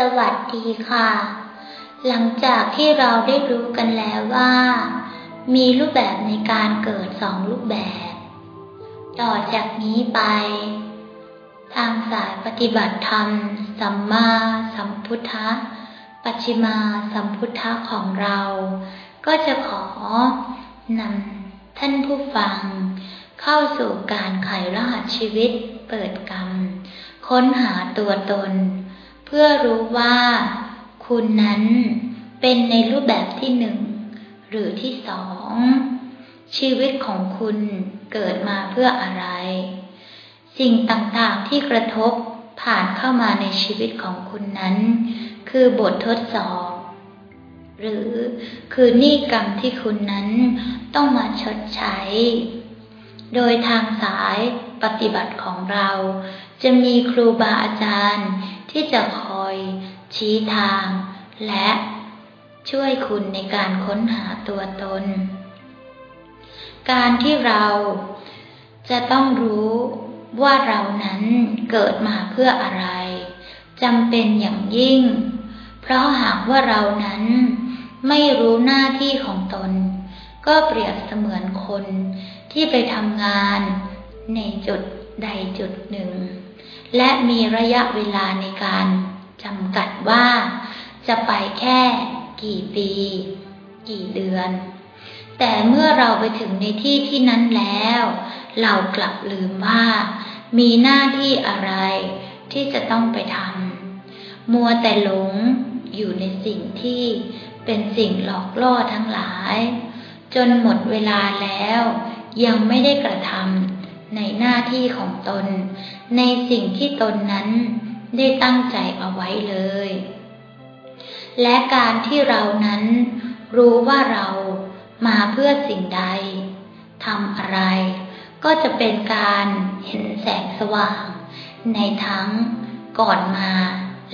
สวัสดีค่ะ หลังจากที่เราได้รู้กันแล้วว่า มีรูปแบบในการเกิดสองรูปแบบ ต่อจากนี้ไป ทางสายปฏิบัติธรรม สัมมาสัมพุทธะปัจฉิมาสัมพุทธะของเรา ก็จะขอนำท่านผู้ฟัง เข้าสู่การไขรหัสชีวิตเปิดกรรม ค้นหาตัวตน เพื่อรู้ว่า คุณนั้นเป็นในรูปแบบที่หนึ่งหรือที่สอง ชีวิตของคุณเกิดมาเพื่ออะไร สิ่งต่างๆที่กระทบผ่านเข้ามาในชีวิตของคุณนั้น คือบททดสอบ หรือคือนี่กรรมที่คุณนั้นต้องมาชดใช้ โดยทางสายปฏิบัติของเรา จะมีครูบาอาจารย์ ที่จะคอยชี้ทาง และช่วยคุณในการค้นหาตัวตน การที่เราจะต้องรู้ว่าเรานั้นเกิดมาเพื่ออะไรจำเป็นอย่างยิ่ง เพราะหากว่าเรานั้นไม่รู้หน้าที่ของตน ก็เปรียบเสมือนคนที่ไปทำงานในจุดใดจุดหนึ่ง และมีระยะเวลาในการจำกัดว่า จะไปแค่กี่ปี กี่เดือน แต่เมื่อเราไปถึงในที่ที่นั้นแล้ว เรากลับลืมว่า มีหน้าที่อะไรที่จะต้องไปทำมัวแต่หลงอยู่ในสิ่งที่เป็นสิ่งหลอกล่อทั้งหลาย จนหมดเวลาแล้ว ยังไม่ได้กระทำ ในหน้าที่ของตน ในสิ่งที่ตนนั้นได้ตั้งใจเอาไว้เลย และการที่เรานั้น รู้ว่าเรามาเพื่อสิ่งใดทำอะไร ก็จะเป็นการเห็นแสงสว่าง ในทั้งก่อนมา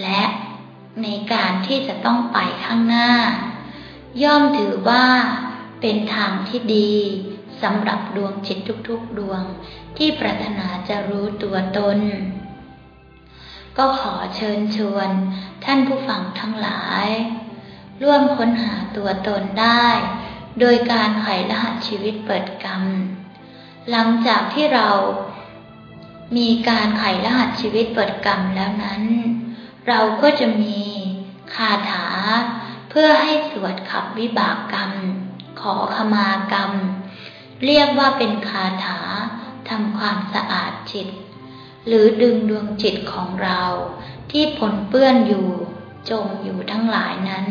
และในการที่จะต้องไปข้างหน้า ย่อมถือว่าเป็นทางที่ดี สำหรับดวงจิตทุกๆดวงที่ปรารถนาจะรู้ตัวตน ก็ขอเชิญชวน ท่านผู้ฟังทั้งหลาย ร่วมค้นหาตัวตนได้ โดยการไขรหัสชีวิตเปิดกรรม หลังจากที่เรา มีการไขรหัสชีวิตเปิดกรรมแล้วนั้น เราก็จะมีคาถาเพื่อให้สวดขับวิบากกรรม ขอขมากรรม เรียกว่าเป็นคาถาทำความสะอาดจิต หรือดึงดวงจิตของเราที่ผลเปื้อนอยู่จมอยู่ทั้งหลายนั้น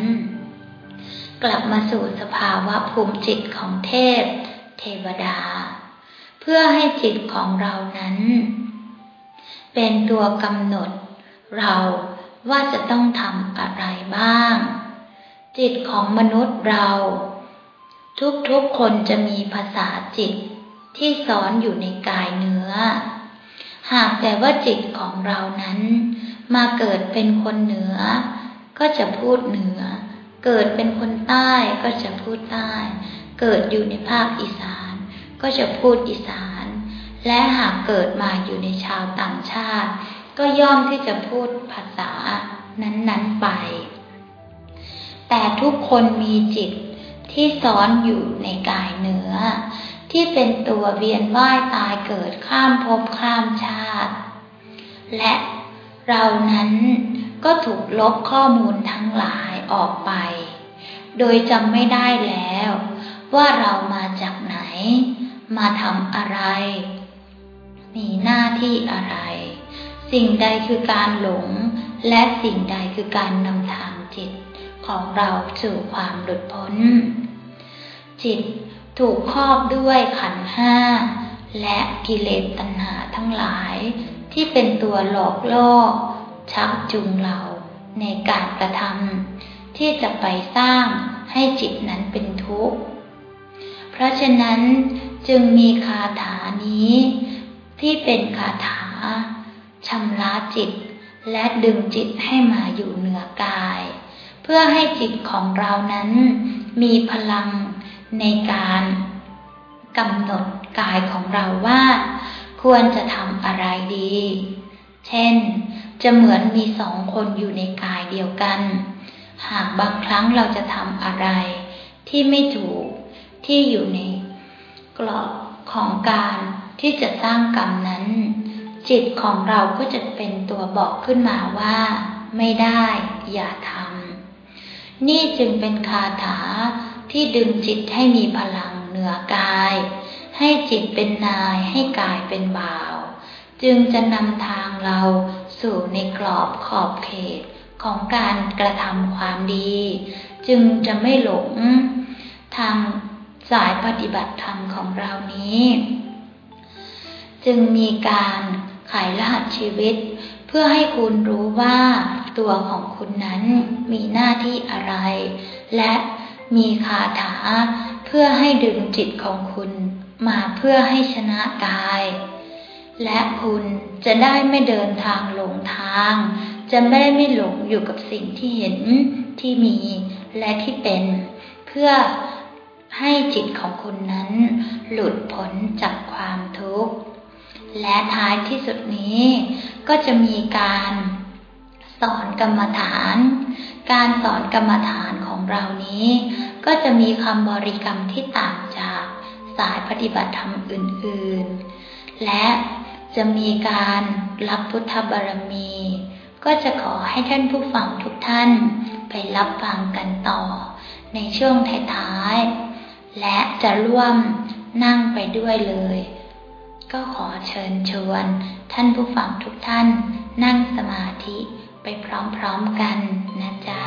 กลับมาสู่สภาวะภูมิจิตของเทพ เทวดา เพื่อให้จิตของเรานั้น เป็นตัวกำหนด เราว่าจะต้องทำอะไรบ้าง จิตของมนุษย์เรา ทุกๆคนจะมีภาษาจิตที่สอนอยู่ในกายเนื้อ หากแต่ว่าจิตของเรานั้น มาเกิดเป็นคนเหนือ ก็จะพูดเหนือ เกิดเป็นคนใต้ก็จะพูดใต้ เกิดอยู่ในภาคอีสาน ก็จะพูดอีสาน และหากเกิดมาอยู่ในชาวต่างชาติ ก็ย่อมที่จะพูดภาษานั้นๆไป แต่ทุกคนมีจิต ที่ซ้อนอยู่ในกายเนื้อ ที่เป็นตัวเวียนว่ายตายเกิดข้ามภพข้ามชาติ และเรานั้นก็ถูกลบข้อมูลทั้งหลายออกไป โดยจำไม่ได้แล้ว ว่าเรามาจากไหน มาทำอะไร มีหน้าที่อะไร สิ่งใดคือการหลง และสิ่งใดคือการนำทาง ของเราสู่ความหลุดพ้น จิตถูกครอบด้วยขันห้า และกิเลสตัณหาทั้งหลายที่เป็นตัวหลอกล่อ ชักจูงเราในการกระทำที่จะไปสร้างให้จิตนั้นเป็นทุกข์ เพราะฉะนั้นจึงมีคาถานี้ ที่เป็นคาถาชำระจิต และดึงจิตให้มาอยู่เหนือกาย พื่อให้จิตของเรานั้น มีพลังในการกำหนดกายของเราว่า ควรจะทำอะไรดี เช่น จะเหมือนมีสองคนอยู่ในกายเดียวกัน หากบางครั้งเราจะทำอะไร ที่ไม่ถูกที่อยู่ในกรอบของการที่จะสร้างกรรมนั้น จิตของเราก็จะเป็นตัวบอกขึ้นมาว่า ไม่ได้อย่าทำ นี่จึงเป็นคาถาที่ดึงจิตให้มีพลังเหนือกาย ให้จิตเป็นนายให้กายเป็นบ่าว จึงจะนำทางเราสู่ในกรอบขอบเขตของการกระทำความดี จึงจะไม่หลงทางสายปฏิบัติธรรมของเรานี้ จึงมีการขายรหัสชีวิต เพื่อให้คุณรู้ว่า ตัวของคุณนั้นมีหน้าที่อะไร และมีคาถาเพื่อให้ดึงจิตของคุณมาเพื่อให้ชนะกาย และคุณจะได้ไม่เดินทางหลงทาง จะไม่ได้ไม่หลงอยู่กับสิ่งที่เห็นที่มีและที่เป็น เพื่อให้จิตของคุณนั้น หลุดพ้นจากความทุกข์ และท้ายที่สุดนี้ก็จะมีการ สอนกรรมฐาน การสอนกรรมฐานของเรานี้ ก็จะมีคำบริกรรมที่ต่างจากสายปฏิบัติธรรมอื่นๆ และจะมีการรับพุทธบารมี ก็จะขอให้ท่านผู้ฟังทุกท่านไปรับฟังกันต่อในช่วงท้ายๆ และจะร่วมนั่งไปด้วยเลย ก็ขอเชิญชวนท่านผู้ฟังทุกท่านนั่งสมาธิ พร้อมๆกันนะจ๊ะ